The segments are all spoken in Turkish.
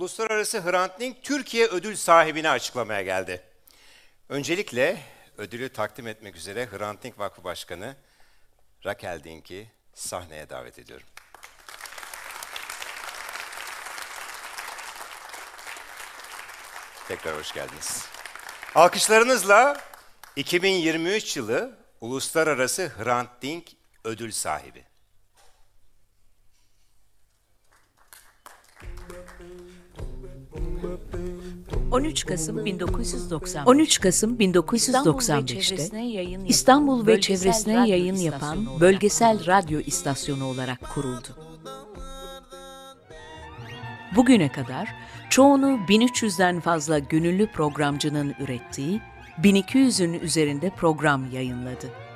Uluslararası Hrant Dink Türkiye ödül sahibini açıklamaya geldi. Öncelikle ödülü takdim etmek üzere Hrant Dink Vakfı Başkanı Raquel Dink'i sahneye davet ediyorum. Tekrar hoş geldiniz. Alkışlarınızla 2023 yılı Uluslararası Hrant Dink ödül sahibi. 13 Kasım 1990 13 Kasım 1995'te İstanbul ve çevresine yayın yapan bölgesel radyo istasyonu olarak kuruldu. Bugüne kadar çoğunu 1300'den fazla gönüllü programcının ürettiği 1200'ün üzerinde program yayınladı.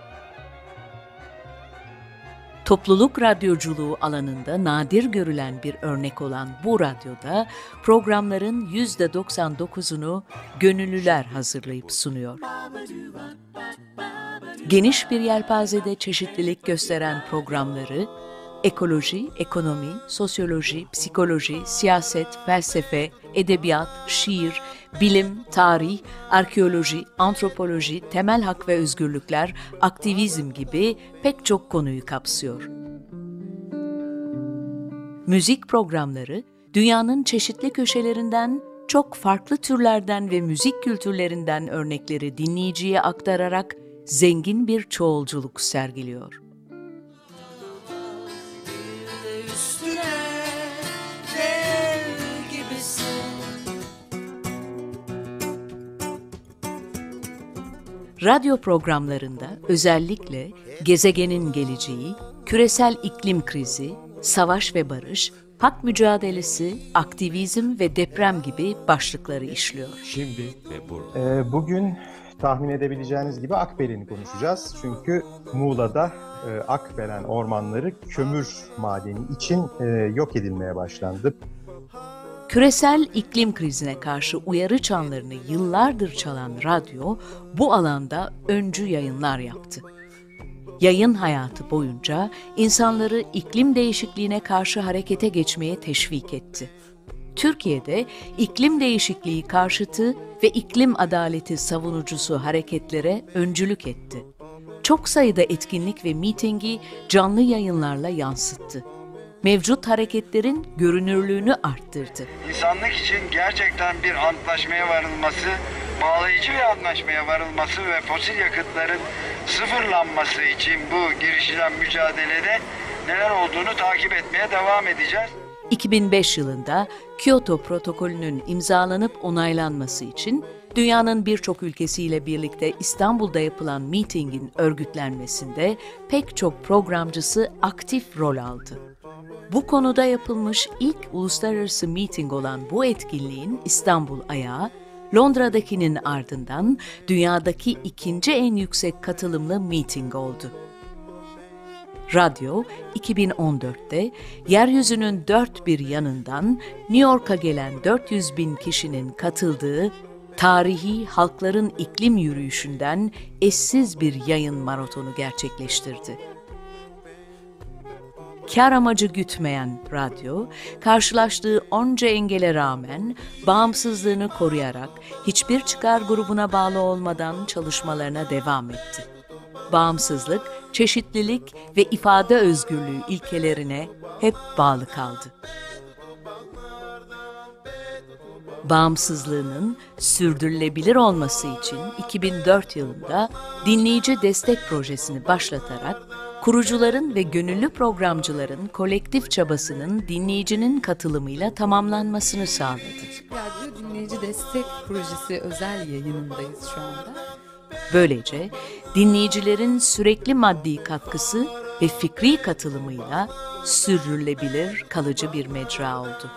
Topluluk radyoculuğu alanında nadir görülen bir örnek olan bu radyoda programların %99'unu gönüllüler hazırlayıp sunuyor. Geniş bir yelpazede çeşitlilik gösteren programları ekoloji, ekonomi, sosyoloji, psikoloji, siyaset, felsefe, edebiyat, şiir, bilim, tarih, arkeoloji, antropoloji, temel hak ve özgürlükler, aktivizm gibi pek çok konuyu kapsıyor. Müzik programları dünyanın çeşitli köşelerinden çok farklı türlerden ve müzik kültürlerinden örnekleri dinleyiciye aktararak zengin bir çoğulculuk sergiliyor. Radyo programlarında özellikle gezegenin geleceği, küresel iklim krizi, savaş ve barış, hak mücadelesi, aktivizm ve deprem gibi başlıkları işliyor. Şimdi ve burada. Ee, bugün tahmin edebileceğiniz gibi Akbelen'i konuşacağız. Çünkü Muğla'da e, Akbelen ormanları kömür madeni için e, yok edilmeye başlandı. Küresel iklim krizine karşı uyarı çanlarını yıllardır çalan radyo bu alanda öncü yayınlar yaptı. Yayın hayatı boyunca insanları iklim değişikliğine karşı harekete geçmeye teşvik etti. Türkiye'de iklim değişikliği karşıtı ve iklim adaleti savunucusu hareketlere öncülük etti. Çok sayıda etkinlik ve mitingi canlı yayınlarla yansıttı mevcut hareketlerin görünürlüğünü arttırdı. İnsanlık için gerçekten bir antlaşmaya varılması, bağlayıcı bir antlaşmaya varılması ve fosil yakıtların sıfırlanması için bu girişilen mücadelede neler olduğunu takip etmeye devam edeceğiz. 2005 yılında Kyoto protokolünün imzalanıp onaylanması için dünyanın birçok ülkesiyle birlikte İstanbul'da yapılan mitingin örgütlenmesinde pek çok programcısı aktif rol aldı. Bu konuda yapılmış ilk uluslararası miting olan bu etkinliğin İstanbul ayağı, Londra'dakinin ardından dünyadaki ikinci en yüksek katılımlı miting oldu. Radyo 2014'te yeryüzünün dört bir yanından New York'a gelen 400 bin kişinin katıldığı tarihi halkların iklim yürüyüşünden eşsiz bir yayın maratonu gerçekleştirdi. Kar amacı gütmeyen radyo, karşılaştığı onca engele rağmen bağımsızlığını koruyarak hiçbir çıkar grubuna bağlı olmadan çalışmalarına devam etti. Bağımsızlık, çeşitlilik ve ifade özgürlüğü ilkelerine hep bağlı kaldı. Bağımsızlığının sürdürülebilir olması için 2004 yılında dinleyici destek projesini başlatarak kurucuların ve gönüllü programcıların kolektif çabasının dinleyicinin katılımıyla tamamlanmasını sağladı. Radyo Dinleyici Destek Projesi özel yayınındayız şu anda. Böylece dinleyicilerin sürekli maddi katkısı ve fikri katılımıyla sürdürülebilir kalıcı bir mecra oldu.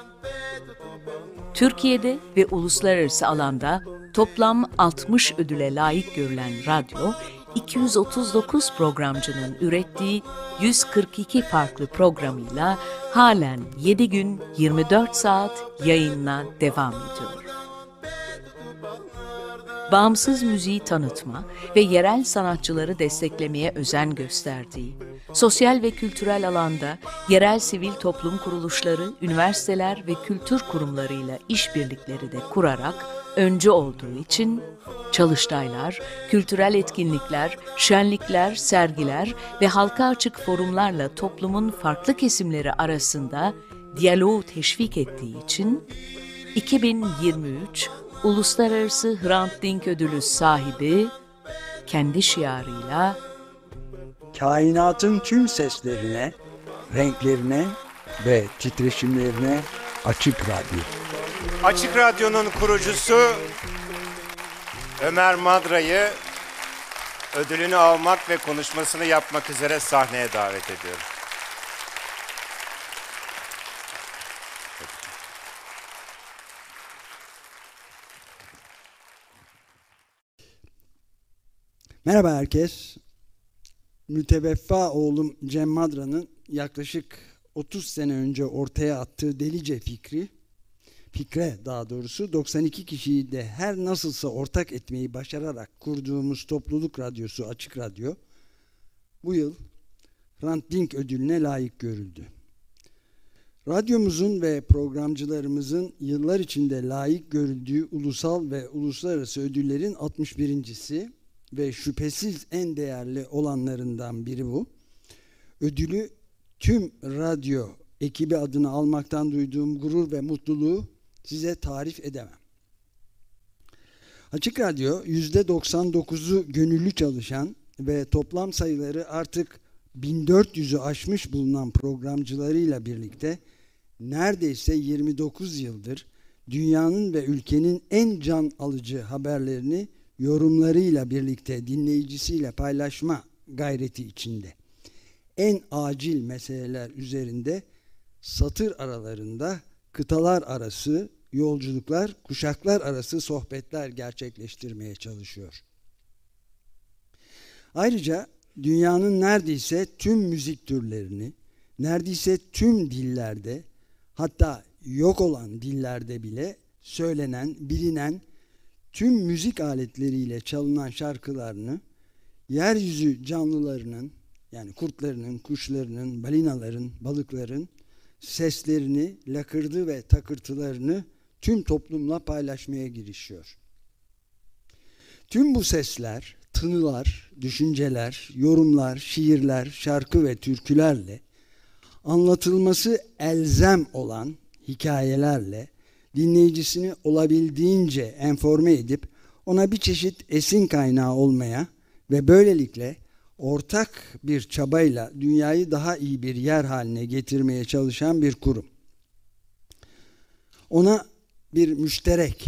Türkiye'de ve uluslararası alanda toplam 60 ödüle layık görülen radyo, 239 programcının ürettiği 142 farklı programıyla halen 7 gün 24 saat yayınla devam ediyor. Bağımsız müziği tanıtma ve yerel sanatçıları desteklemeye özen gösterdiği, sosyal ve kültürel alanda yerel sivil toplum kuruluşları, üniversiteler ve kültür kurumlarıyla işbirlikleri de kurarak öncü olduğu için çalıştaylar, kültürel etkinlikler, şenlikler, sergiler ve halka açık forumlarla toplumun farklı kesimleri arasında diyaloğu teşvik ettiği için 2023 Uluslararası Hrant Dink Ödülü sahibi kendi şiarıyla kainatın tüm seslerine, renklerine ve titreşimlerine açık radyo. Açık Radyo'nun kurucusu Ömer Madra'yı ödülünü almak ve konuşmasını yapmak üzere sahneye davet ediyorum. Merhaba herkes. Müteveffa oğlum Cem Madra'nın yaklaşık 30 sene önce ortaya attığı delice fikri, fikre daha doğrusu 92 kişiyi de her nasılsa ortak etmeyi başararak kurduğumuz topluluk radyosu Açık Radyo bu yıl Hrant Dink ödülüne layık görüldü. Radyomuzun ve programcılarımızın yıllar içinde layık görüldüğü ulusal ve uluslararası ödüllerin 61.si ve şüphesiz en değerli olanlarından biri bu. Ödülü tüm radyo ekibi adına almaktan duyduğum gurur ve mutluluğu size tarif edemem. Açık Radyo %99'u gönüllü çalışan ve toplam sayıları artık 1400'ü aşmış bulunan programcılarıyla birlikte neredeyse 29 yıldır dünyanın ve ülkenin en can alıcı haberlerini yorumlarıyla birlikte dinleyicisiyle paylaşma gayreti içinde. En acil meseleler üzerinde satır aralarında kıtalar arası yolculuklar, kuşaklar arası sohbetler gerçekleştirmeye çalışıyor. Ayrıca dünyanın neredeyse tüm müzik türlerini, neredeyse tüm dillerde, hatta yok olan dillerde bile söylenen, bilinen tüm müzik aletleriyle çalınan şarkılarını yeryüzü canlılarının yani kurtlarının, kuşlarının, balinaların, balıkların seslerini, lakırdı ve takırtılarını tüm toplumla paylaşmaya girişiyor. Tüm bu sesler, tınılar, düşünceler, yorumlar, şiirler, şarkı ve türkülerle anlatılması elzem olan hikayelerle dinleyicisini olabildiğince enforme edip ona bir çeşit esin kaynağı olmaya ve böylelikle ortak bir çabayla dünyayı daha iyi bir yer haline getirmeye çalışan bir kurum. Ona bir müşterek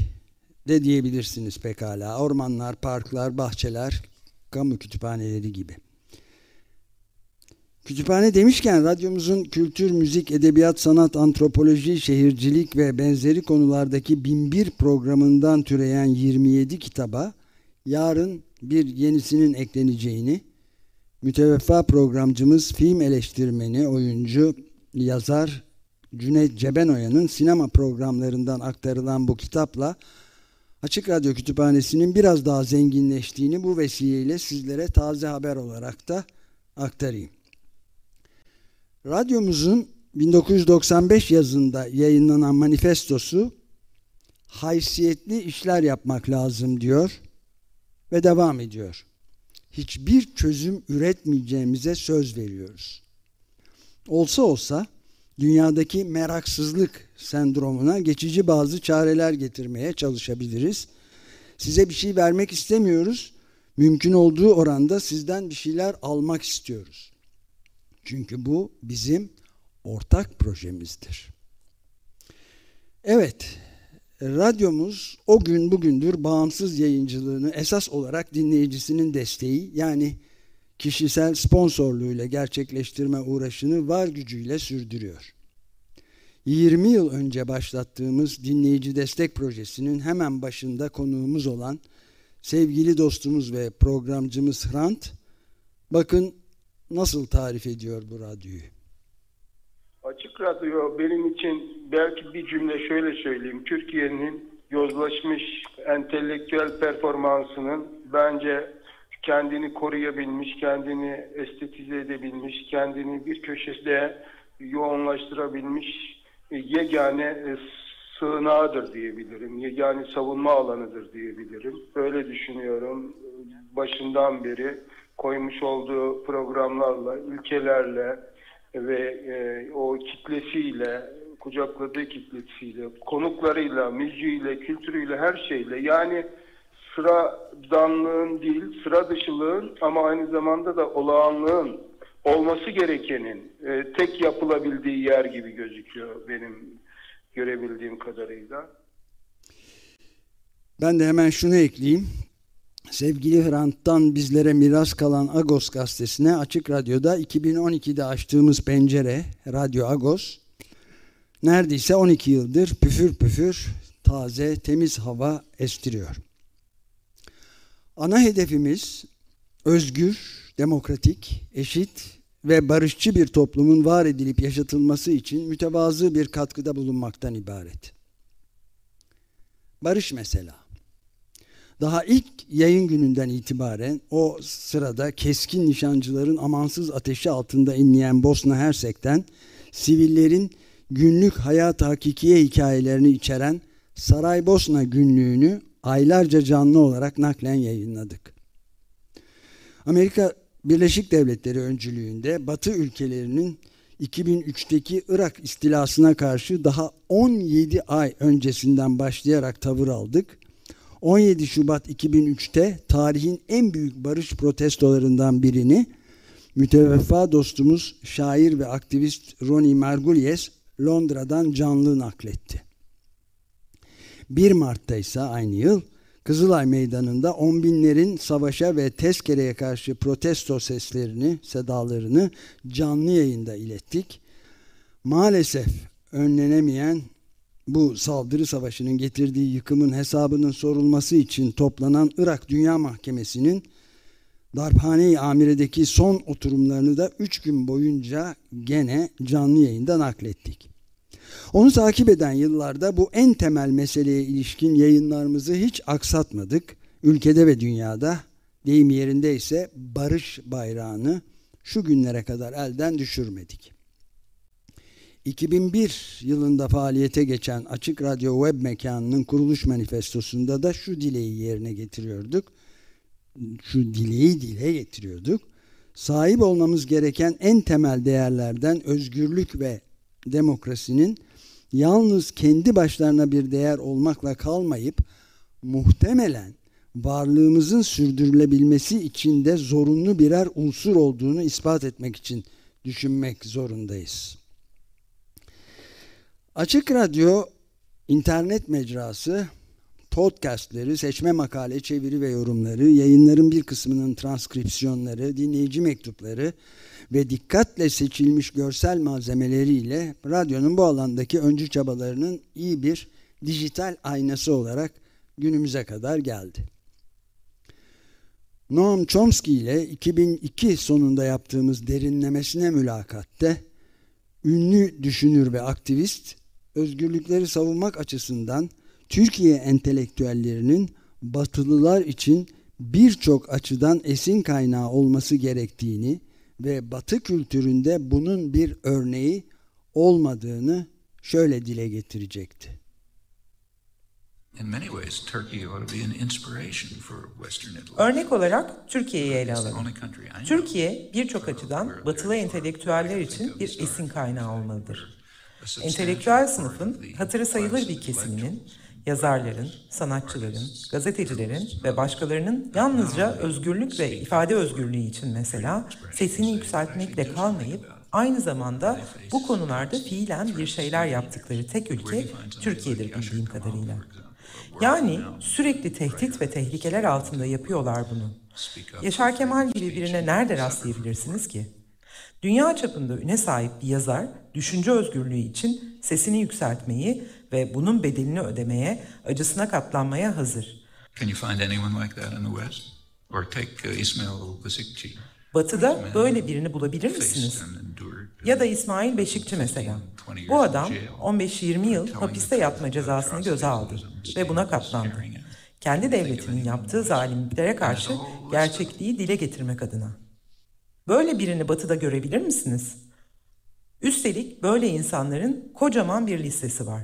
de diyebilirsiniz pekala. Ormanlar, parklar, bahçeler, kamu kütüphaneleri gibi. Kütüphane demişken radyomuzun kültür, müzik, edebiyat, sanat, antropoloji, şehircilik ve benzeri konulardaki binbir programından türeyen 27 kitaba yarın bir yenisinin ekleneceğini, müteveffa programcımız, film eleştirmeni, oyuncu, yazar Cüneyt Cebenoya'nın sinema programlarından aktarılan bu kitapla Açık Radyo Kütüphanesi'nin biraz daha zenginleştiğini bu vesileyle sizlere taze haber olarak da aktarayım. Radyomuzun 1995 yazında yayınlanan manifestosu haysiyetli işler yapmak lazım diyor ve devam ediyor. Hiçbir çözüm üretmeyeceğimize söz veriyoruz. Olsa olsa dünyadaki meraksızlık sendromuna geçici bazı çareler getirmeye çalışabiliriz. Size bir şey vermek istemiyoruz. Mümkün olduğu oranda sizden bir şeyler almak istiyoruz. Çünkü bu bizim ortak projemizdir. Evet, radyomuz o gün bugündür bağımsız yayıncılığını esas olarak dinleyicisinin desteği yani kişisel sponsorluğuyla gerçekleştirme uğraşını var gücüyle sürdürüyor. 20 yıl önce başlattığımız dinleyici destek projesinin hemen başında konuğumuz olan sevgili dostumuz ve programcımız Hrant, bakın nasıl tarif ediyor bu radyoyu? Açık Radyo benim için belki bir cümle şöyle söyleyeyim. Türkiye'nin yozlaşmış entelektüel performansının bence kendini koruyabilmiş, kendini estetize edebilmiş, kendini bir köşede yoğunlaştırabilmiş yegane sığınağıdır diyebilirim. Yegane savunma alanıdır diyebilirim. Öyle düşünüyorum. Başından beri koymuş olduğu programlarla, ülkelerle ve e, o kitlesiyle, kucakladığı kitlesiyle, konuklarıyla, müziğiyle, kültürüyle, her şeyle yani sıradanlığın değil, sıra dışılığın ama aynı zamanda da olağanlığın olması gerekenin e, tek yapılabildiği yer gibi gözüküyor benim görebildiğim kadarıyla. Ben de hemen şunu ekleyeyim. Sevgili Hrant'tan bizlere miras kalan Agos gazetesine Açık Radyo'da 2012'de açtığımız pencere Radyo Agos neredeyse 12 yıldır püfür püfür taze temiz hava estiriyor. Ana hedefimiz özgür, demokratik, eşit ve barışçı bir toplumun var edilip yaşatılması için mütevazı bir katkıda bulunmaktan ibaret. Barış mesela. Daha ilk yayın gününden itibaren o sırada keskin nişancıların amansız ateşi altında inleyen Bosna Hersek'ten sivillerin günlük hayat hakikiye hikayelerini içeren Saraybosna günlüğünü aylarca canlı olarak naklen yayınladık. Amerika Birleşik Devletleri öncülüğünde Batı ülkelerinin 2003'teki Irak istilasına karşı daha 17 ay öncesinden başlayarak tavır aldık. 17 Şubat 2003'te tarihin en büyük barış protestolarından birini müteveffa dostumuz şair ve aktivist Ronnie Margulies Londra'dan canlı nakletti. 1 Mart'ta ise aynı yıl Kızılay Meydanı'nda on binlerin savaşa ve tezkereye karşı protesto seslerini, sedalarını canlı yayında ilettik. Maalesef önlenemeyen bu saldırı savaşının getirdiği yıkımın hesabının sorulması için toplanan Irak Dünya Mahkemesi'nin Darphane-i Amire'deki son oturumlarını da 3 gün boyunca gene canlı yayında naklettik. Onu takip eden yıllarda bu en temel meseleye ilişkin yayınlarımızı hiç aksatmadık. Ülkede ve dünyada deyim yerinde ise barış bayrağını şu günlere kadar elden düşürmedik. 2001 yılında faaliyete geçen Açık Radyo web mekanının kuruluş manifestosunda da şu dileği yerine getiriyorduk. Şu dileği dile getiriyorduk. Sahip olmamız gereken en temel değerlerden özgürlük ve demokrasinin yalnız kendi başlarına bir değer olmakla kalmayıp muhtemelen varlığımızın sürdürülebilmesi için de zorunlu birer unsur olduğunu ispat etmek için düşünmek zorundayız. Açık Radyo internet mecrası podcastleri, seçme makale, çeviri ve yorumları, yayınların bir kısmının transkripsiyonları, dinleyici mektupları ve dikkatle seçilmiş görsel malzemeleriyle radyonun bu alandaki öncü çabalarının iyi bir dijital aynası olarak günümüze kadar geldi. Noam Chomsky ile 2002 sonunda yaptığımız derinlemesine mülakatte ünlü düşünür ve aktivist özgürlükleri savunmak açısından Türkiye entelektüellerinin batılılar için birçok açıdan esin kaynağı olması gerektiğini ve batı kültüründe bunun bir örneği olmadığını şöyle dile getirecekti. Örnek olarak Türkiye'yi ele alalım. Türkiye birçok açıdan batılı entelektüeller için bir esin kaynağı olmalıdır. Entelektüel sınıfın hatırı sayılır bir kesiminin yazarların, sanatçıların, gazetecilerin ve başkalarının yalnızca özgürlük ve ifade özgürlüğü için mesela sesini yükseltmekle kalmayıp aynı zamanda bu konularda fiilen bir şeyler yaptıkları tek ülke Türkiye'dir bildiğim kadarıyla. Yani sürekli tehdit ve tehlikeler altında yapıyorlar bunu. Yaşar Kemal gibi birine nerede rastlayabilirsiniz ki? Dünya çapında üne sahip bir yazar, düşünce özgürlüğü için sesini yükseltmeyi ve bunun bedelini ödemeye, acısına katlanmaya hazır. Can you find anyone like that in the West? Or take uh, Ismail Besikci. Batı'da böyle birini bulabilir misiniz? Ya da İsmail Beşikçi mesela. Bu adam 15-20 yıl hapiste yatma cezasını göze aldı ve buna katlandı. Kendi devletinin yaptığı zalimliklere karşı gerçekliği dile getirmek adına. Böyle birini batıda görebilir misiniz? Üstelik böyle insanların kocaman bir listesi var.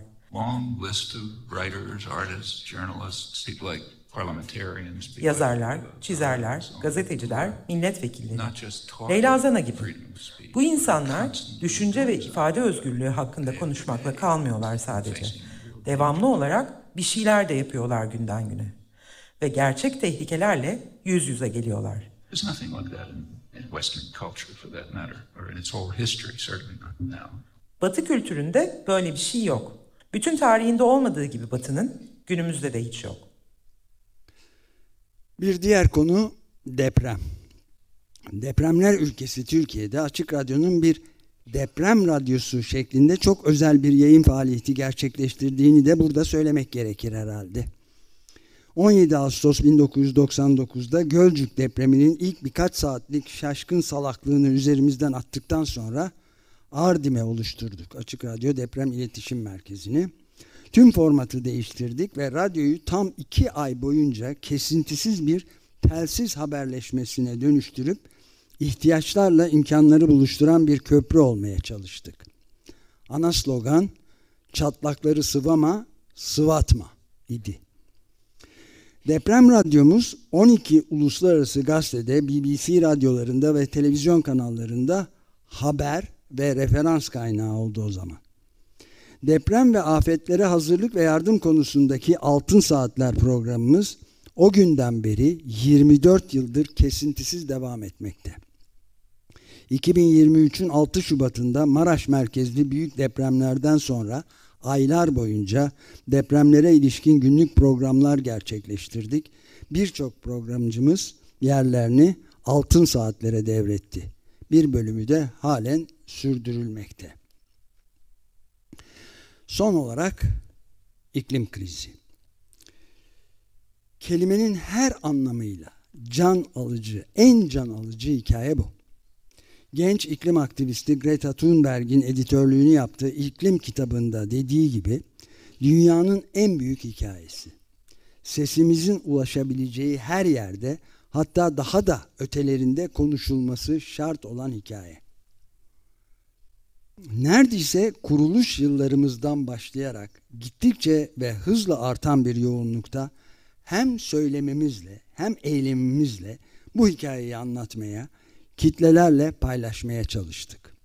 Yazarlar, çizerler, gazeteciler, milletvekilleri. Leyla Zana gibi. Bu insanlar düşünce ve ifade özgürlüğü hakkında konuşmakla kalmıyorlar sadece. Devamlı olarak bir şeyler de yapıyorlar günden güne. Ve gerçek tehlikelerle yüz yüze geliyorlar. Batı kültüründe böyle bir şey yok. Bütün tarihinde olmadığı gibi Batı'nın günümüzde de hiç yok. Bir diğer konu deprem. Depremler ülkesi Türkiye'de Açık Radyo'nun bir deprem radyosu şeklinde çok özel bir yayın faaliyeti gerçekleştirdiğini de burada söylemek gerekir herhalde. 17 Ağustos 1999'da Gölcük depreminin ilk birkaç saatlik şaşkın salaklığını üzerimizden attıktan sonra Ardim'e oluşturduk. Açık Radyo Deprem İletişim Merkezi'ni. Tüm formatı değiştirdik ve radyoyu tam iki ay boyunca kesintisiz bir telsiz haberleşmesine dönüştürüp ihtiyaçlarla imkanları buluşturan bir köprü olmaya çalıştık. Ana slogan çatlakları sıvama, sıvatma idi. Deprem radyomuz 12 uluslararası gazetede, BBC radyolarında ve televizyon kanallarında haber ve referans kaynağı oldu o zaman. Deprem ve afetlere hazırlık ve yardım konusundaki Altın Saatler programımız o günden beri 24 yıldır kesintisiz devam etmekte. 2023'ün 6 Şubat'ında Maraş merkezli büyük depremlerden sonra aylar boyunca depremlere ilişkin günlük programlar gerçekleştirdik. Birçok programcımız yerlerini altın saatlere devretti. Bir bölümü de halen sürdürülmekte. Son olarak iklim krizi. Kelimenin her anlamıyla can alıcı, en can alıcı hikaye bu. Genç iklim aktivisti Greta Thunberg'in editörlüğünü yaptığı iklim kitabında dediği gibi dünyanın en büyük hikayesi. Sesimizin ulaşabileceği her yerde hatta daha da ötelerinde konuşulması şart olan hikaye. Neredeyse kuruluş yıllarımızdan başlayarak gittikçe ve hızla artan bir yoğunlukta hem söylememizle hem eylemimizle bu hikayeyi anlatmaya, kitlelerle paylaşmaya çalıştık.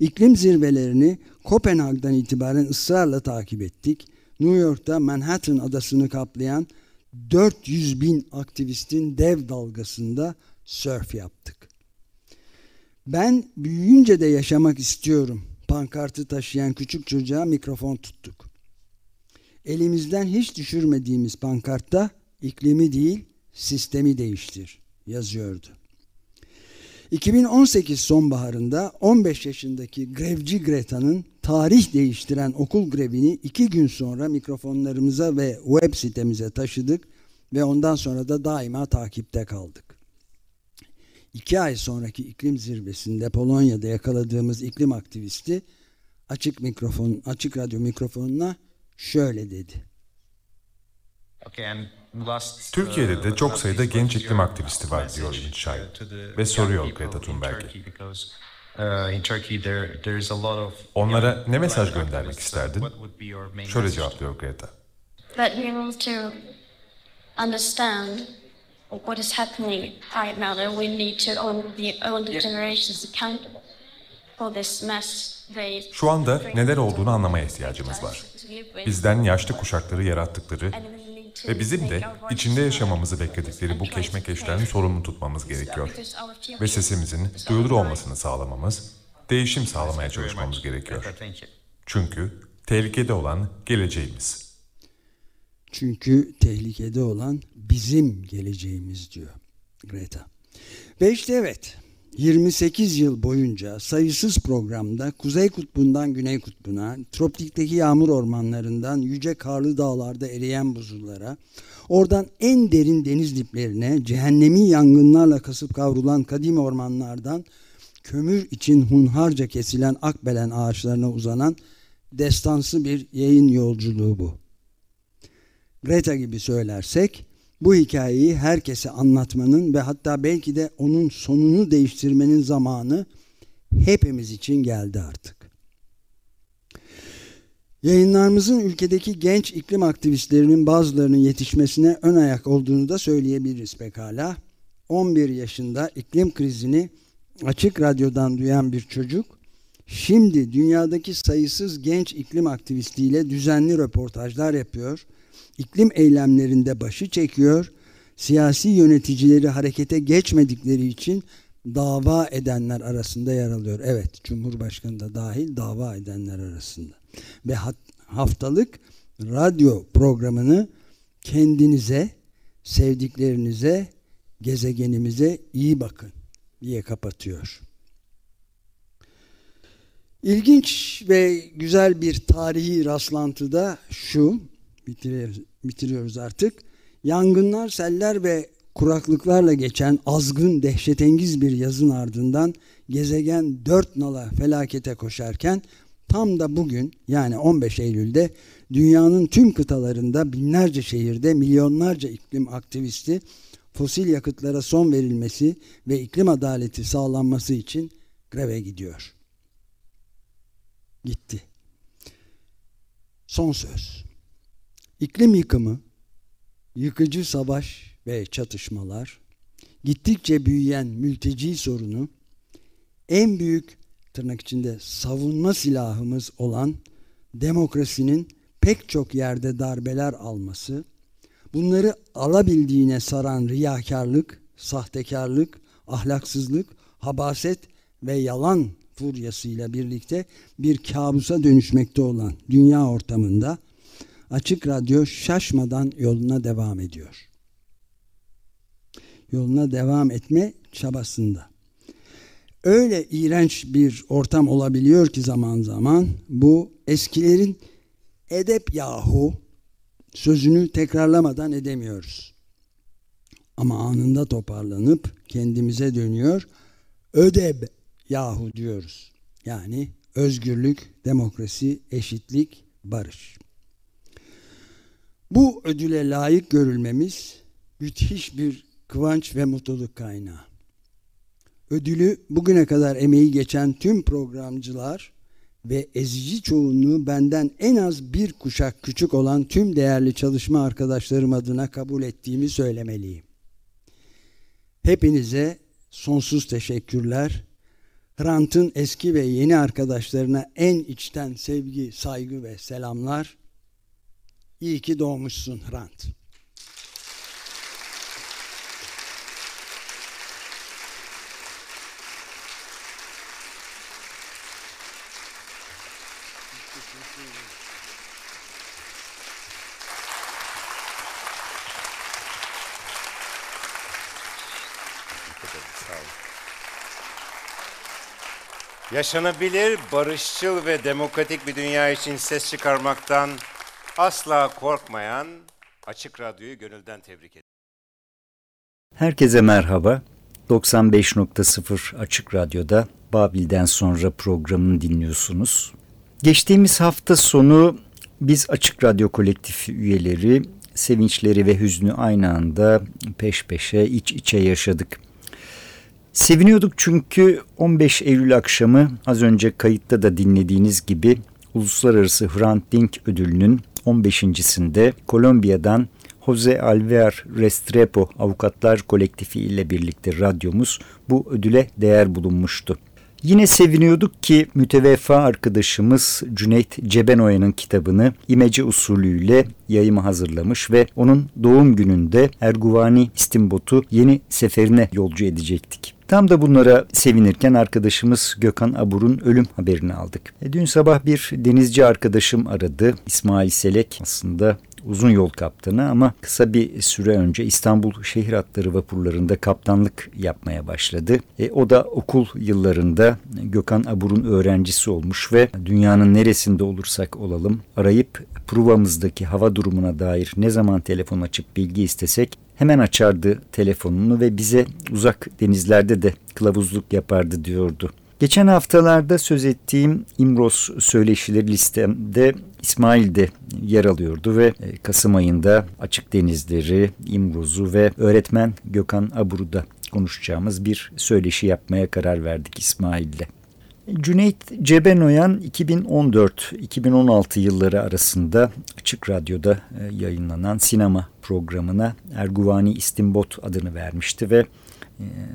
İklim zirvelerini Kopenhag'dan itibaren ısrarla takip ettik. New York'ta Manhattan adasını kaplayan 400 bin aktivistin dev dalgasında sörf yaptık. Ben büyüyünce de yaşamak istiyorum. Pankartı taşıyan küçük çocuğa mikrofon tuttuk. Elimizden hiç düşürmediğimiz pankartta iklimi değil sistemi değiştir yazıyordu. 2018 sonbaharında 15 yaşındaki grevci Greta'nın tarih değiştiren okul grevini iki gün sonra mikrofonlarımıza ve web sitemize taşıdık ve ondan sonra da daima takipte kaldık. İki ay sonraki iklim zirvesinde Polonya'da yakaladığımız iklim aktivisti açık mikrofon, açık radyo mikrofonuna şöyle dedi. Türkiye'de de çok sayıda genç iklim aktivisti var diyor İnşay ve soruyor Greta Thunberg'e. Onlara ne mesaj göndermek isterdin? Şöyle cevaplıyor Greta. That we need to understand what is happening right now and we need to hold the older generations accountable for this mess Şu anda neler olduğunu anlamaya ihtiyacımız var. Bizden yaşlı kuşakları yarattıkları ve bizim de içinde yaşamamızı bekledikleri bu keşmekeşten sorumlu tutmamız gerekiyor. Ve sesimizin duyulur olmasını sağlamamız, değişim sağlamaya çalışmamız gerekiyor. Çünkü tehlikede olan geleceğimiz. Çünkü tehlikede olan bizim geleceğimiz diyor Greta. Ve işte evet 28 yıl boyunca sayısız programda Kuzey Kutbu'ndan Güney Kutbu'na, tropikteki yağmur ormanlarından yüce karlı dağlarda eriyen buzullara, oradan en derin deniz diplerine, cehennemi yangınlarla kasıp kavrulan kadim ormanlardan kömür için hunharca kesilen akbelen ağaçlarına uzanan destansı bir yayın yolculuğu bu. Greta gibi söylersek bu hikayeyi herkese anlatmanın ve hatta belki de onun sonunu değiştirmenin zamanı hepimiz için geldi artık. Yayınlarımızın ülkedeki genç iklim aktivistlerinin bazılarının yetişmesine ön ayak olduğunu da söyleyebiliriz pekala. 11 yaşında iklim krizini açık radyodan duyan bir çocuk şimdi dünyadaki sayısız genç iklim aktivistiyle düzenli röportajlar yapıyor iklim eylemlerinde başı çekiyor, siyasi yöneticileri harekete geçmedikleri için dava edenler arasında yer alıyor. Evet, Cumhurbaşkanı da dahil dava edenler arasında. Ve haftalık radyo programını kendinize, sevdiklerinize, gezegenimize iyi bakın diye kapatıyor. İlginç ve güzel bir tarihi rastlantıda şu, bitiriyoruz, artık. Yangınlar, seller ve kuraklıklarla geçen azgın, dehşetengiz bir yazın ardından gezegen dört nala felakete koşarken tam da bugün yani 15 Eylül'de dünyanın tüm kıtalarında binlerce şehirde milyonlarca iklim aktivisti fosil yakıtlara son verilmesi ve iklim adaleti sağlanması için greve gidiyor. Gitti. Son söz. İklim yıkımı, yıkıcı savaş ve çatışmalar, gittikçe büyüyen mülteci sorunu, en büyük tırnak içinde savunma silahımız olan demokrasinin pek çok yerde darbeler alması, bunları alabildiğine saran riyakarlık, sahtekarlık, ahlaksızlık, habaset ve yalan furyasıyla birlikte bir kabusa dönüşmekte olan dünya ortamında Açık Radyo şaşmadan yoluna devam ediyor. Yoluna devam etme çabasında. Öyle iğrenç bir ortam olabiliyor ki zaman zaman bu eskilerin edep yahu sözünü tekrarlamadan edemiyoruz. Ama anında toparlanıp kendimize dönüyor. Ödeb yahu diyoruz. Yani özgürlük, demokrasi, eşitlik, barış. Bu ödüle layık görülmemiz müthiş bir kıvanç ve mutluluk kaynağı. Ödülü bugüne kadar emeği geçen tüm programcılar ve ezici çoğunluğu benden en az bir kuşak küçük olan tüm değerli çalışma arkadaşlarım adına kabul ettiğimi söylemeliyim. Hepinize sonsuz teşekkürler. Hrant'ın eski ve yeni arkadaşlarına en içten sevgi, saygı ve selamlar. İyi ki doğmuşsun Hrant. Yaşanabilir, barışçıl ve demokratik bir dünya için ses çıkarmaktan asla korkmayan Açık Radyo'yu gönülden tebrik ederim. Herkese merhaba. 95.0 Açık Radyo'da Babil'den sonra programını dinliyorsunuz. Geçtiğimiz hafta sonu biz Açık Radyo kolektifi üyeleri sevinçleri ve hüznü aynı anda peş peşe iç içe yaşadık. Seviniyorduk çünkü 15 Eylül akşamı az önce kayıtta da dinlediğiniz gibi Uluslararası Hrant Dink ödülünün 15.sinde Kolombiya'dan Jose Alvear Restrepo Avukatlar Kolektifi ile birlikte radyomuz bu ödüle değer bulunmuştu. Yine seviniyorduk ki müteveffa arkadaşımız Cüneyt Cebenoya'nın kitabını imece usulüyle yayıma hazırlamış ve onun doğum gününde Erguvani İstimbot'u yeni seferine yolcu edecektik. Tam da bunlara sevinirken arkadaşımız Gökhan Abur'un ölüm haberini aldık. E, dün sabah bir denizci arkadaşım aradı. İsmail Selek aslında uzun yol kaptanı ama kısa bir süre önce İstanbul şehir hatları vapurlarında kaptanlık yapmaya başladı. E, o da okul yıllarında Gökhan Abur'un öğrencisi olmuş ve dünyanın neresinde olursak olalım arayıp provamızdaki hava durumuna dair ne zaman telefon açıp bilgi istesek hemen açardı telefonunu ve bize uzak denizlerde de kılavuzluk yapardı diyordu. Geçen haftalarda söz ettiğim İmros söyleşileri listemde İsmail de yer alıyordu ve e, Kasım ayında Açık Denizleri, İmroz'u ve öğretmen Gökhan Aburu'da konuşacağımız bir söyleşi yapmaya karar verdik İsmail'le. Cüneyt Cebenoyan 2014-2016 yılları arasında Açık Radyo'da e, yayınlanan sinema programına Erguvani İstimbot adını vermişti ve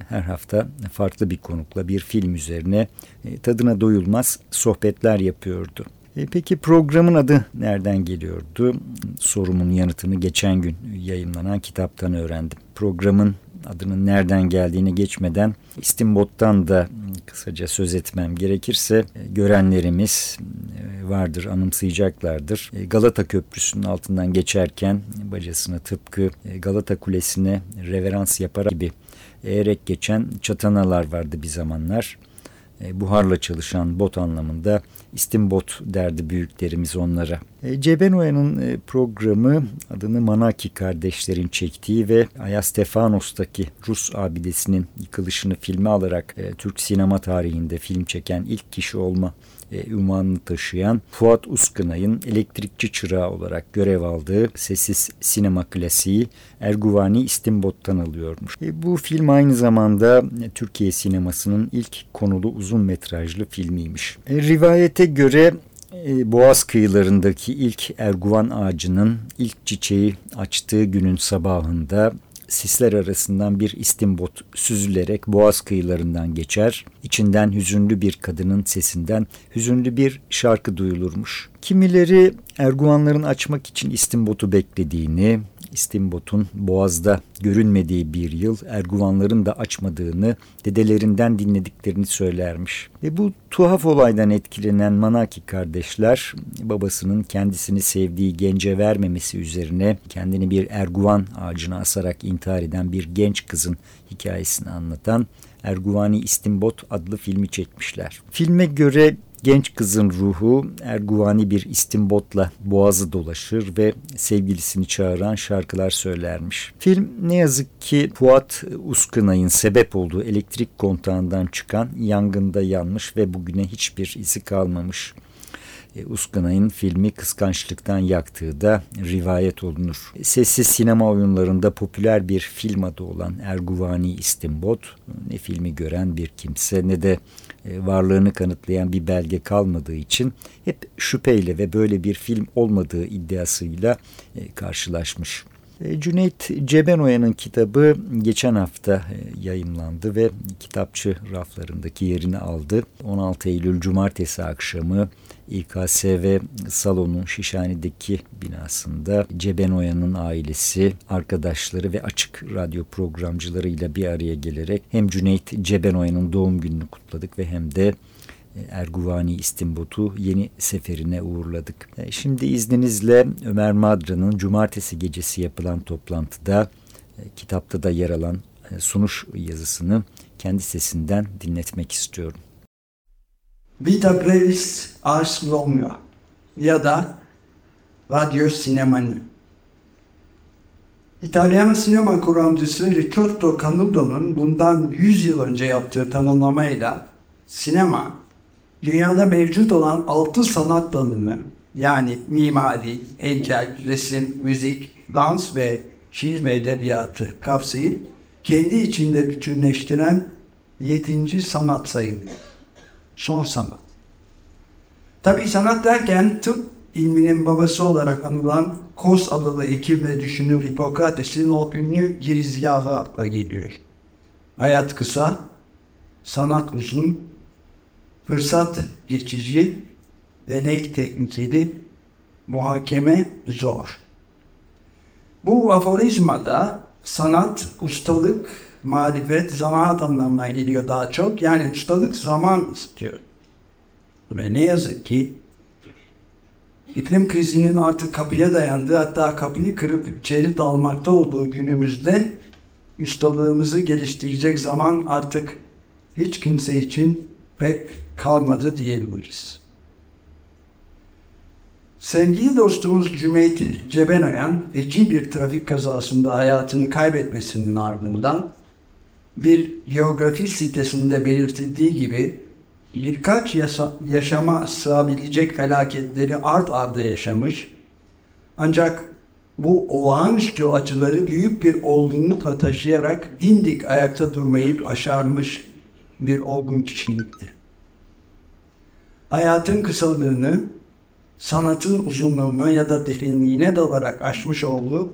her hafta farklı bir konukla bir film üzerine e, tadına doyulmaz sohbetler yapıyordu. Peki programın adı nereden geliyordu? Sorumun yanıtını geçen gün yayınlanan kitaptan öğrendim. Programın adının nereden geldiğini geçmeden İstimbot'tan da kısaca söz etmem gerekirse e, görenlerimiz e, vardır, anımsayacaklardır. E, Galata Köprüsü'nün altından geçerken bacasını tıpkı Galata Kulesi'ne reverans yapar gibi eğerek geçen çatanalar vardı bir zamanlar. Buharla çalışan bot anlamında İstimbot derdi büyüklerimiz onlara. E, Cebenoya'nın e, programı adını Manaki kardeşlerin çektiği ve Ayastefanos'taki Rus abidesinin yıkılışını filme alarak e, Türk sinema tarihinde film çeken ilk kişi olma e, ünvanını taşıyan Fuat Uskınay'ın elektrikçi çırağı olarak görev aldığı sessiz sinema klasiği Erguvani İstimbot'tan alıyormuş. E, bu film aynı zamanda e, Türkiye sinemasının ilk konulu uzun metrajlı filmiymiş. E, rivayete göre e, Boğaz kıyılarındaki ilk erguvan ağacının ilk çiçeği açtığı günün sabahında sisler arasından bir istimbot süzülerek boğaz kıyılarından geçer. İçinden hüzünlü bir kadının sesinden hüzünlü bir şarkı duyulurmuş. Kimileri Erguvanların açmak için istimbotu beklediğini, İstimbot'un Boğaz'da görünmediği bir yıl Erguvanların da açmadığını, dedelerinden dinlediklerini söylermiş. Ve bu tuhaf olaydan etkilenen Manaki kardeşler babasının kendisini sevdiği gence vermemesi üzerine kendini bir Erguvan ağacına asarak intihar eden bir genç kızın hikayesini anlatan Erguvani İstimbot adlı filmi çekmişler. Filme göre Genç kızın ruhu erguvani bir istimbotla boğazı dolaşır ve sevgilisini çağıran şarkılar söylermiş. Film ne yazık ki Fuat Uskınay'ın sebep olduğu elektrik kontağından çıkan yangında yanmış ve bugüne hiçbir izi kalmamış. E, Uskanay'ın filmi kıskançlıktan yaktığı da rivayet olunur. Sessiz sinema oyunlarında popüler bir film adı olan Erguvani İstimbot ne filmi gören bir kimse ne de varlığını kanıtlayan bir belge kalmadığı için hep şüpheyle ve böyle bir film olmadığı iddiasıyla e, karşılaşmış. E, Cüneyt Cebenoya'nın kitabı geçen hafta yayımlandı ve kitapçı raflarındaki yerini aldı. 16 Eylül Cumartesi akşamı İKSV salonu Şişhane'deki binasında Cebenoya'nın ailesi, arkadaşları ve açık radyo programcılarıyla bir araya gelerek hem Cüneyt Cebenoya'nın doğum gününü kutladık ve hem de e, Erguvani İstimbot'u yeni seferine uğurladık. E, şimdi izninizle Ömer Madra'nın cumartesi gecesi yapılan toplantıda e, kitapta da yer alan sunuş yazısını kendi sesinden dinletmek istiyorum. Vita Brevis Ars Longa ya da Radyo Sinemani. İtalyan sinema kuramcısı Riccardo Canudo'nun bundan 100 yıl önce yaptığı tanımlamayla sinema, dünyada mevcut olan altı sanat dalını yani mimari, heykel, resim, müzik, dans ve şiir ve edebiyatı kapsayıp kendi içinde bütünleştiren yedinci sanat sayılıyor. Son sanat. Tabii sanat derken tıp ilminin babası olarak anılan Kos adlı hekim ve düşünür Hipokrates'in o ünlü girizgahı akla geliyor. Hayat kısa, sanat uzun, fırsat geçici, denek teknikleri, muhakeme zor. Bu aforizmada sanat, ustalık, marifet, zanaat anlamına geliyor daha çok. Yani ustalık zaman istiyor. Ve ne yazık ki iklim krizinin artık kapıya dayandığı hatta kapıyı kırıp içeri dalmakta olduğu günümüzde ustalığımızı geliştirecek zaman artık hiç kimse için pek kalmadı diyebiliriz. Sevgili dostumuz Cüneyt Cebenoyan, eci bir trafik kazasında hayatını kaybetmesinin ardından bir geografi sitesinde belirtildiği gibi birkaç yasa, yaşama sığabilecek felaketleri art arda yaşamış. Ancak bu olağanüstü acıları büyük bir olgunlukla taşıyarak dimdik ayakta durmayı başarmış bir olgun kişilikti. Hayatın kısalığını, sanatın uzunluğunu ya da derinliğine dalarak aşmış olduğu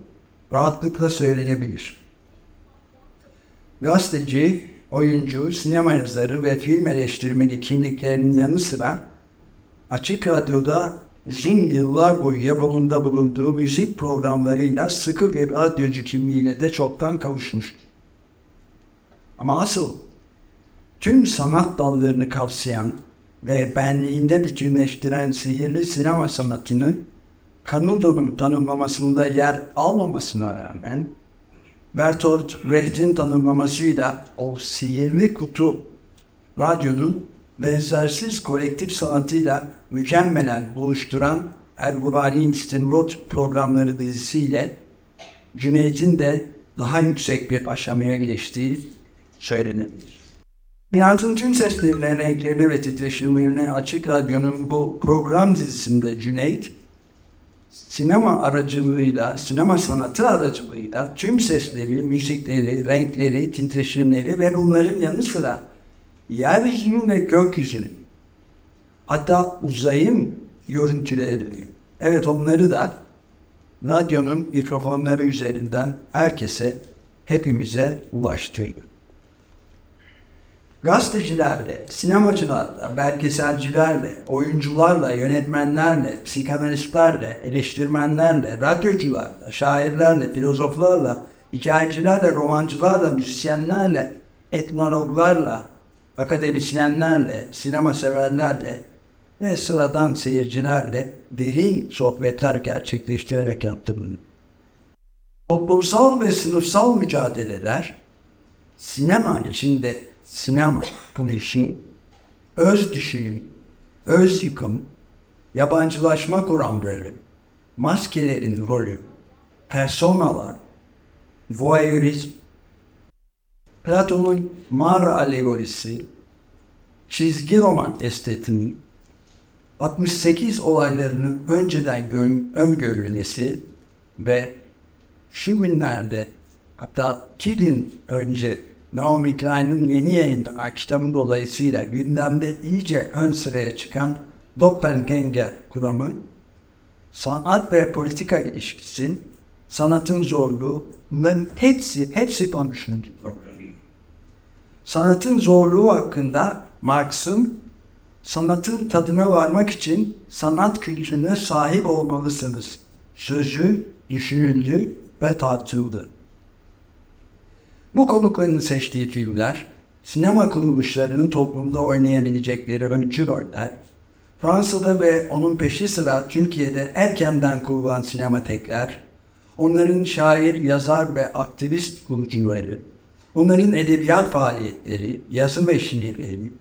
rahatlıkla söylenebilir. Gazeteci, oyuncu, sinema yazarı ve film eleştirmeni kimliklerinin yanı sıra Açık Radyo'da uzun yıllar boyu yapımında bulunduğu müzik programlarıyla sıkı bir radyocu kimliğine de çoktan kavuşmuş. Ama asıl tüm sanat dallarını kapsayan ve benliğinde bütünleştiren sihirli sinema sanatını Canudo'nun tanımlamasında yer almamasına rağmen Bertolt Brecht'in tanımlamasıyla o sihirli kutu radyonun benzersiz kolektif sanatıyla mükemmelen buluşturan Ergubani Stinrot programları dizisiyle Cüneyt'in de daha yüksek bir aşamaya geçtiği söylenebilir. Nihat'ın tüm seslerine, renklerine ve titreşimlerine Açık Radyo'nun bu program dizisinde Cüneyt, sinema aracılığıyla, sinema sanatı aracılığıyla tüm sesleri, müzikleri, renkleri, titreşimleri ve bunların yanı sıra yeryüzünün ve gökyüzünün hatta uzayın görüntüleri, evet onları da radyonun mikrofonları üzerinden herkese, hepimize ulaştırıyor. Gazetecilerle, sinemacılarla, belgeselcilerle, oyuncularla, yönetmenlerle, psikanalistlerle, eleştirmenlerle, radyocularla, şairlerle, filozoflarla, hikayecilerle, romancılarla, müzisyenlerle, etnologlarla, akademisyenlerle, sinema severlerle ve sıradan seyircilerle derin sohbetler gerçekleştirerek yaptım. Toplumsal ve sınıfsal mücadeleler sinema içinde sinema polisi, öz düşünüm, öz yıkım, yabancılaşma kuramları, maskelerin rolü, personalar, voyeurizm, Platon'un mağara alegorisi, çizgi roman estetiği, 68 olaylarının önceden öngörülmesi ve şu günlerde hatta iki gün önce Naomi Klein'in yeni yayınlanan kitabı dolayısıyla gündemde iyice ön sıraya çıkan Doppelganger kuramı, sanat ve politika ilişkisi, sanatın zorluğu, bunların hepsi, hepsi konuşuldu. Sanatın zorluğu hakkında Marx'ın sanatın tadına varmak için sanat kültürüne sahip olmalısınız. Sözü, düşünüldü ve tartıldı. Bu konukların seçtiği filmler, sinema kuruluşlarının toplumda oynayabilecekleri öncü roller, Fransa'da ve onun peşi sıra Türkiye'de erkenden kurulan sinematekler, onların şair, yazar ve aktivist kurucuları, onların edebiyat faaliyetleri, yazım ve şiirleri,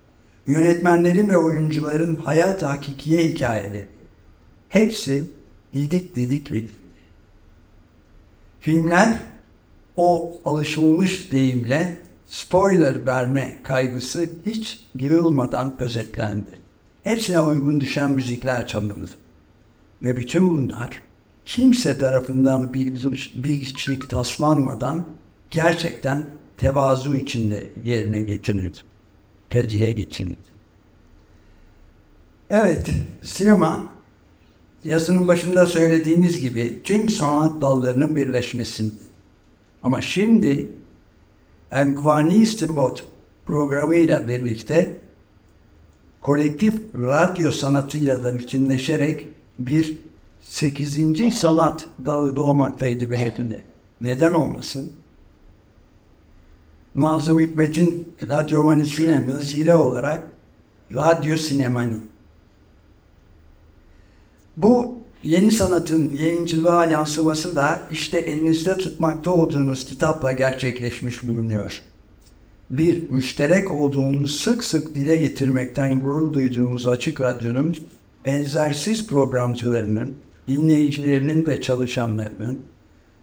yönetmenlerin ve oyuncuların hayat hakikiye hikayeleri. Hepsi didik didik didik. Filmler o alışılmış deyimle spoiler verme kaygısı hiç girilmeden özetlendi. Hepsine uygun düşen müzikler çalındı. Ve bütün bunlar kimse tarafından bir, bir içlik taslanmadan gerçekten tevazu içinde yerine getirildi. Tercihe getirildi. Evet, sinema yazının başında söylediğiniz gibi tüm sanat dallarının birleşmesinde. Ama şimdi Enkvani İstibot programıyla birlikte kolektif radyo sanatıyla da bütünleşerek bir 8. sanat dalı doğmaktaydı Behret'inde. Neden olmasın? Mazlum Hikmet'in radyo manisine vesile olarak radyo sinemani. Bu yeni sanatın yayıncılığa yansıması da işte elinizde tutmakta olduğunuz kitapla gerçekleşmiş bulunuyor. Bir müşterek olduğunu sık sık dile getirmekten gurur duyduğumuz Açık Radyo'nun benzersiz programcılarının, dinleyicilerinin ve çalışanlarının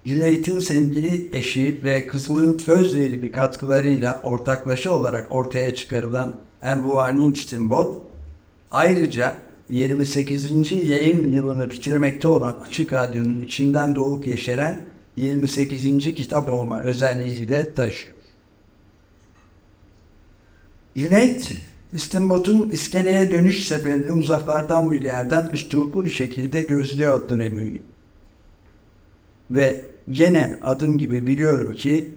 Cüneyt'in sevgili eşi ve kızının sözleri bir katkılarıyla ortaklaşa olarak ortaya çıkarılan Erbuani İstinbot, ayrıca 28. yayın yılını bitirmekte olan Açık Radyo'nun içinden doğup yeşeren 28. kitap olma özelliği de taşıyor. Cüneyt, İstanbul'un iskeleye dönüş seferini uzaklardan bir yerden üstürkü bir şekilde gözlüyordu eminim. Ve gene adım gibi biliyorum ki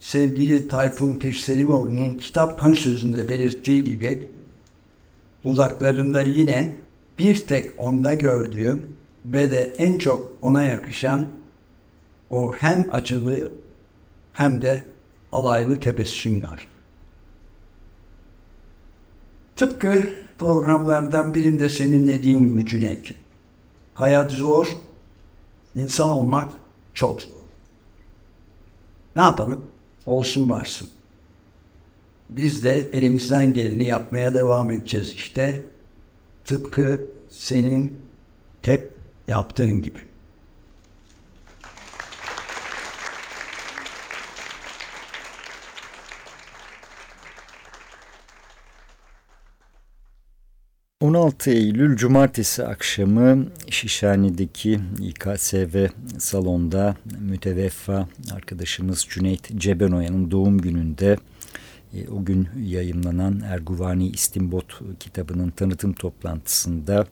sevgili Tayfun Keşselimoğlu'nun kitap ön sözünde belirttiği gibi uzaklarında yine bir tek onda gördüğüm ve de en çok ona yakışan o hem acılı hem de alaylı tebessümler. Tıpkı programlardan birinde senin dediğin gibi Cüneyt. Hayat zor, insan olmak çok zor. Ne yapalım? Olsun varsın. Biz de elimizden geleni yapmaya devam edeceğiz işte. Tıpkı senin hep yaptığın gibi. 16 Eylül Cumartesi akşamı Şişhane'deki İKSV salonda müteveffa arkadaşımız Cüneyt Cebenoya'nın doğum gününde o gün yayınlanan Erguvani İstimbot kitabının tanıtım toplantısında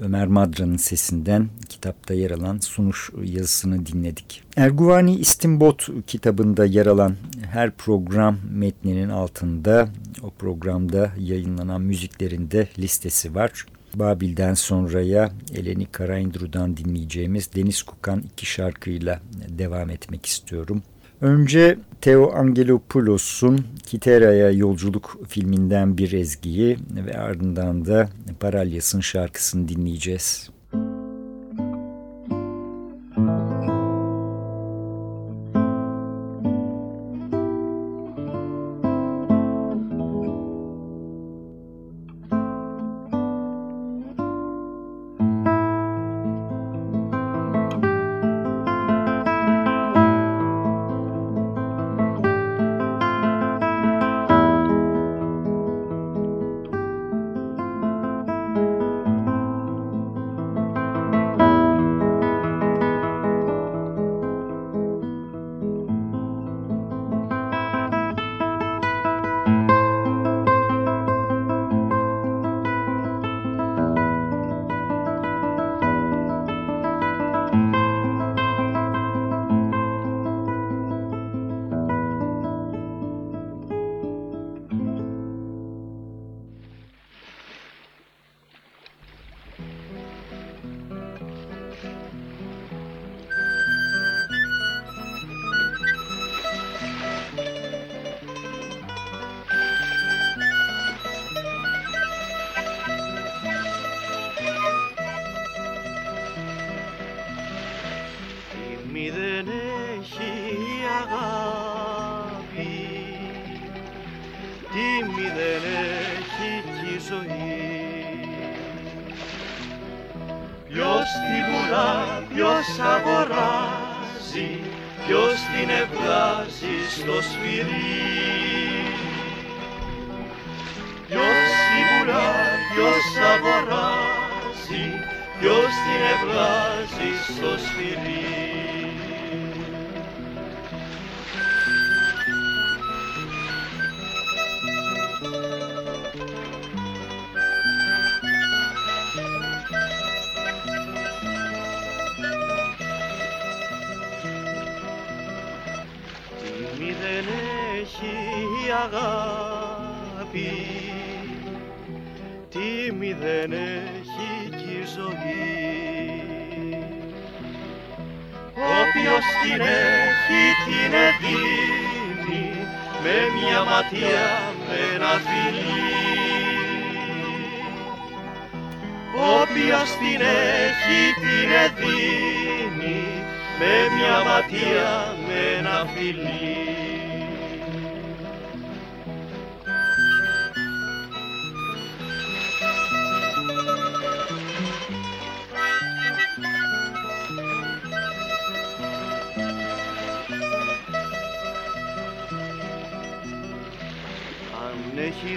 Ömer Madra'nın sesinden kitapta yer alan sunuş yazısını dinledik. Erguvani İstimbot kitabında yer alan her program metninin altında o programda yayınlanan müziklerin de listesi var. Babil'den sonraya Eleni Karaindru'dan dinleyeceğimiz Deniz Kukan iki şarkıyla devam etmek istiyorum. Önce Theo Angelopoulos'un Kitera'ya Yolculuk filminden bir ezgiyi ve ardından da Paralyas'ın şarkısını dinleyeceğiz.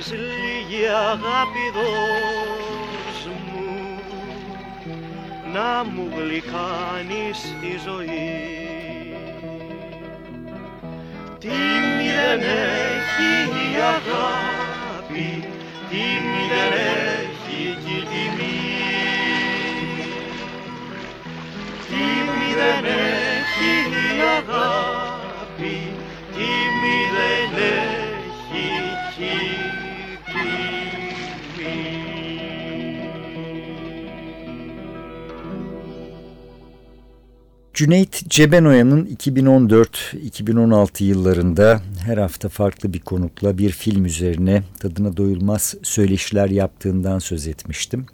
Έχεις λίγη αγάπη δώσ' μου να μου γλυκάνεις τη ζωή. Τι δεν έχει η αγάπη, τι δεν έχει κι η τιμή. Τι δεν έχει η αγάπη, τι δεν έχει Cüneyt Cebenoya'nın 2014-2016 yıllarında her hafta farklı bir konukla bir film üzerine tadına doyulmaz söyleşiler yaptığından söz etmiştim.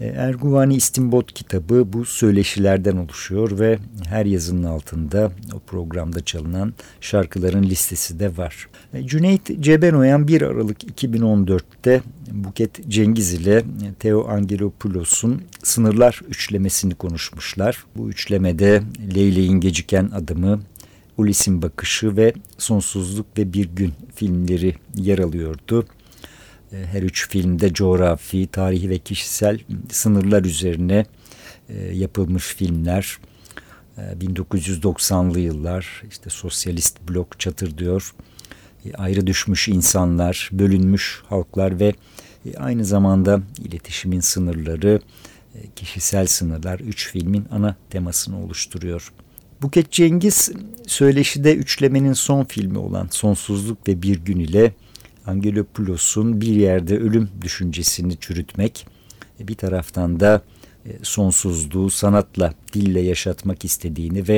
E, Erguvani İstimbot kitabı bu söyleşilerden oluşuyor ve her yazının altında o programda çalınan şarkıların listesi de var. E, Cüneyt Cebenoyan 1 Aralık 2014'te Buket Cengiz ile Theo Angelopoulos'un Sınırlar üçlemesini konuşmuşlar. Bu üçlemede Leylek'in Geciken Adımı, Ulis'in Bakışı ve Sonsuzluk ve Bir Gün filmleri yer alıyordu. E, her üç filmde coğrafi, tarihi ve kişisel sınırlar üzerine e, yapılmış filmler. 1990'lı e, yıllar işte sosyalist blok çatır diyor. Ayrı düşmüş insanlar, bölünmüş halklar ve aynı zamanda iletişimin sınırları, kişisel sınırlar üç filmin ana temasını oluşturuyor. Buket Cengiz söyleşide üçlemenin son filmi olan Sonsuzluk ve Bir Gün ile Angelopoulos'un bir yerde ölüm düşüncesini çürütmek, e, bir taraftan da e, sonsuzluğu sanatla, dille yaşatmak istediğini ve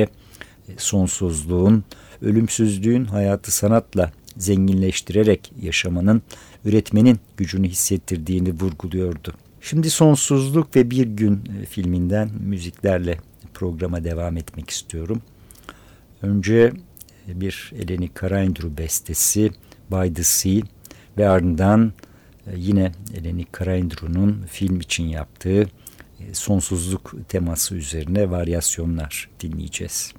e, sonsuzluğun, ölümsüzlüğün hayatı sanatla zenginleştirerek yaşamanın, üretmenin gücünü hissettirdiğini vurguluyordu. Şimdi Sonsuzluk ve Bir Gün filminden müziklerle programa devam etmek istiyorum. Önce bir Eleni Karaindru bestesi By the Sea ve ardından e, yine Eleni Karaindru'nun film için yaptığı e, sonsuzluk teması üzerine varyasyonlar dinleyeceğiz.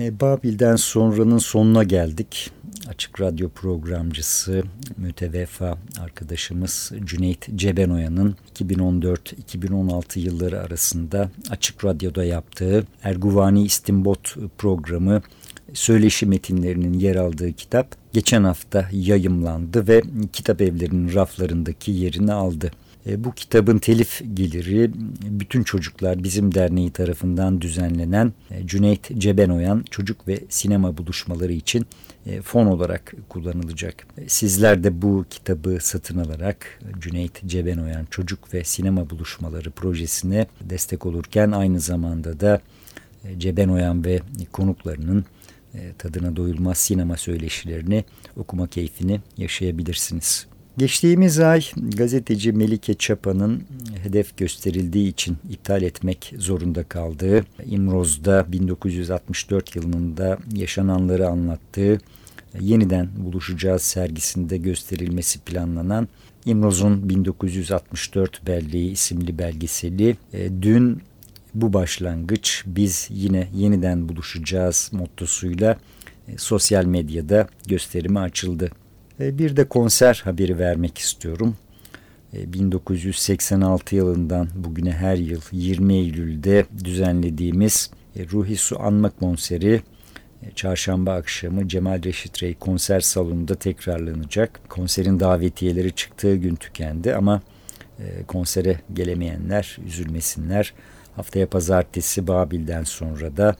Babil'den sonranın sonuna geldik. Açık Radyo programcısı, mütevefa arkadaşımız Cüneyt Cebenoya'nın 2014-2016 yılları arasında Açık Radyo'da yaptığı Erguvani İstimbot programı söyleşi metinlerinin yer aldığı kitap geçen hafta yayımlandı ve kitap evlerinin raflarındaki yerini aldı. E, bu kitabın telif geliri bütün çocuklar bizim derneği tarafından düzenlenen e, Cüneyt Cebenoyan çocuk ve sinema buluşmaları için e, fon olarak kullanılacak. Sizler de bu kitabı satın alarak Cüneyt Cebenoyan çocuk ve sinema buluşmaları projesine destek olurken aynı zamanda da Cebenoyan ve konuklarının tadına doyulmaz sinema söyleşilerini okuma keyfini yaşayabilirsiniz. Geçtiğimiz ay gazeteci Melike Çapa'nın hedef gösterildiği için iptal etmek zorunda kaldığı, İmroz'da 1964 yılında yaşananları anlattığı yeniden buluşacağız sergisinde gösterilmesi planlanan İmroz'un 1964 belleği isimli belgeseli e, dün bu başlangıç biz yine yeniden buluşacağız mottosuyla e, sosyal medyada gösterime açıldı. E, bir de konser haberi vermek istiyorum. 1986 e, yılından bugüne her yıl 20 Eylül'de düzenlediğimiz e, Ruhi Su Anma konseri çarşamba akşamı Cemal Reşit Rey konser salonunda tekrarlanacak. Konserin davetiyeleri çıktığı gün tükendi ama konsere gelemeyenler üzülmesinler. Haftaya pazartesi Babil'den sonra da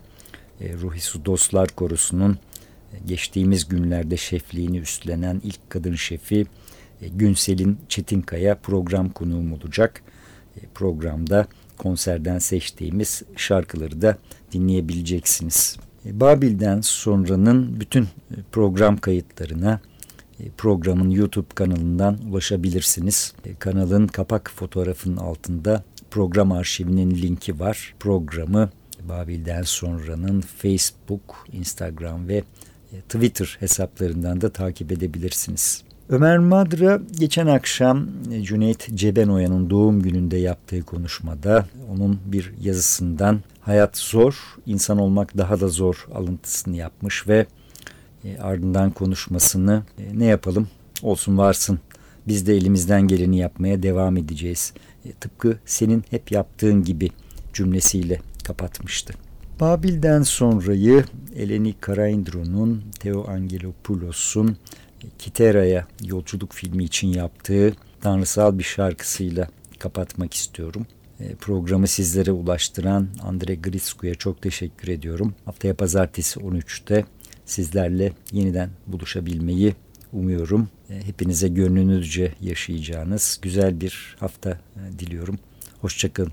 Ruhi Su Dostlar Korosu'nun geçtiğimiz günlerde şefliğini üstlenen ilk kadın şefi e, Günsel'in Çetinkaya program konuğum olacak. E, programda konserden seçtiğimiz şarkıları da dinleyebileceksiniz. E, Babil'den sonranın bütün program kayıtlarına programın YouTube kanalından ulaşabilirsiniz. Kanalın kapak fotoğrafının altında program arşivinin linki var. Programı Babil'den sonranın Facebook, Instagram ve e, Twitter hesaplarından da takip edebilirsiniz. Ömer Madra geçen akşam e, Cüneyt Cebenoya'nın doğum gününde yaptığı konuşmada onun bir yazısından hayat zor, insan olmak daha da zor alıntısını yapmış ve e, ardından konuşmasını ne yapalım olsun varsın biz de elimizden geleni yapmaya devam edeceğiz. Tıpkı senin hep yaptığın gibi cümlesiyle kapatmıştı. Babil'den sonrayı Eleni Karaindro'nun Theo Angelopoulos'un Kitera'ya yolculuk filmi için yaptığı tanrısal bir şarkısıyla kapatmak istiyorum. E, programı sizlere ulaştıran Andre Grisku'ya çok teşekkür ediyorum. Haftaya pazartesi 13'te sizlerle yeniden buluşabilmeyi umuyorum. E, hepinize gönlünüzce yaşayacağınız güzel bir hafta e, diliyorum. Hoşçakalın.